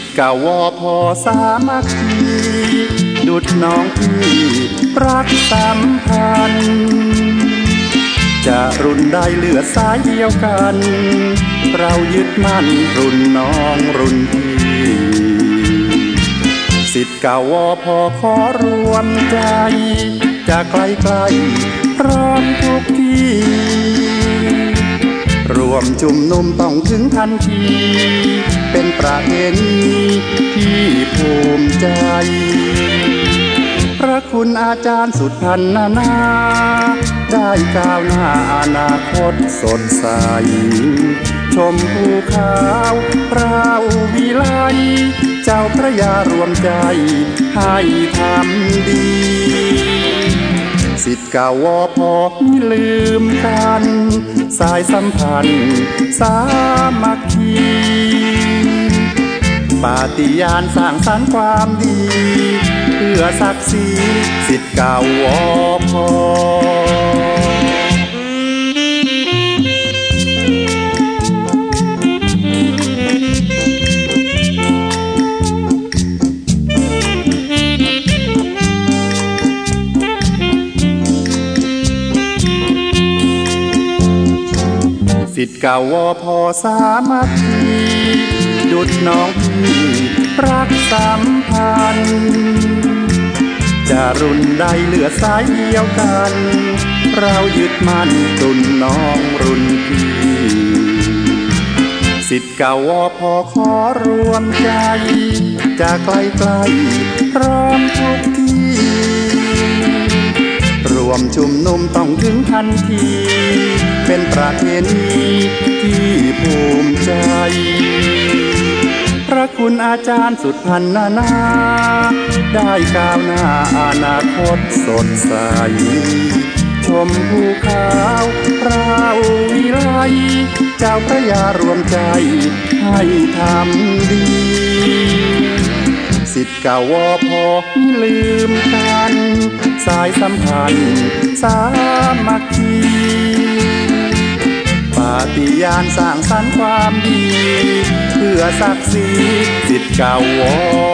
ธิ์เก่าวอพอสามัคคีดุดน้องพี่รักสัมพันธ์จะรุ่นใดเหลือสายเดียวกัน เรายึดมั่นรุ่นน้องรุ่นพี่สิทธิ์เก่าวอพอขอรวมใจจะไกลไกลพร้อมทุกที่ วมจุ่มนุมต้องถึงทันที เป็นประเพณีที่ภูมิใจ พระคุณอาจารย์สุดพันนานา ได้ก้าวหน้าอนาคตสดใส ชมภูขาวพราววิไล เจ้าพระยารวมใจให้ทำดี ก่าวอพอไม่ลืมกัน สายสัมพันธ์สามัคคีปาฏิยานสร้างสรรค์ความดี เพื่อศักดิ์ศรีสิทธิ์เก่าวอพอ สิทธิ์เก่าวอพอสามัคคีดุดน้องพี่รักสัมพันธ์จะรุ่นใดเหลือสายเดียวกัน เรายึดมั่นตุนน้องรุ่นพี่สิทธิ์เก่าวอพอขอรวมใจ จะไกลไกลพร้อมทุกที่ รวมชุมนุมต้องถึงทันที เป็นประเพณีที่ภูมิใจ พระคุณอาจารย์สุดพันนานา ได้ก้าวหน้าอนาคตสดใส ชมภูขาวพราวิไลเจ้าพระยารวมใจให้ทำดีสิทธิ์เก่าวอพอไม่ลืมกัน สายสัมพันธ์สามัคคี ฏิญาณสร้างสรรค์ความดี เพื่อศักดิ์ศรีสิทธิ์เก่าวอพอ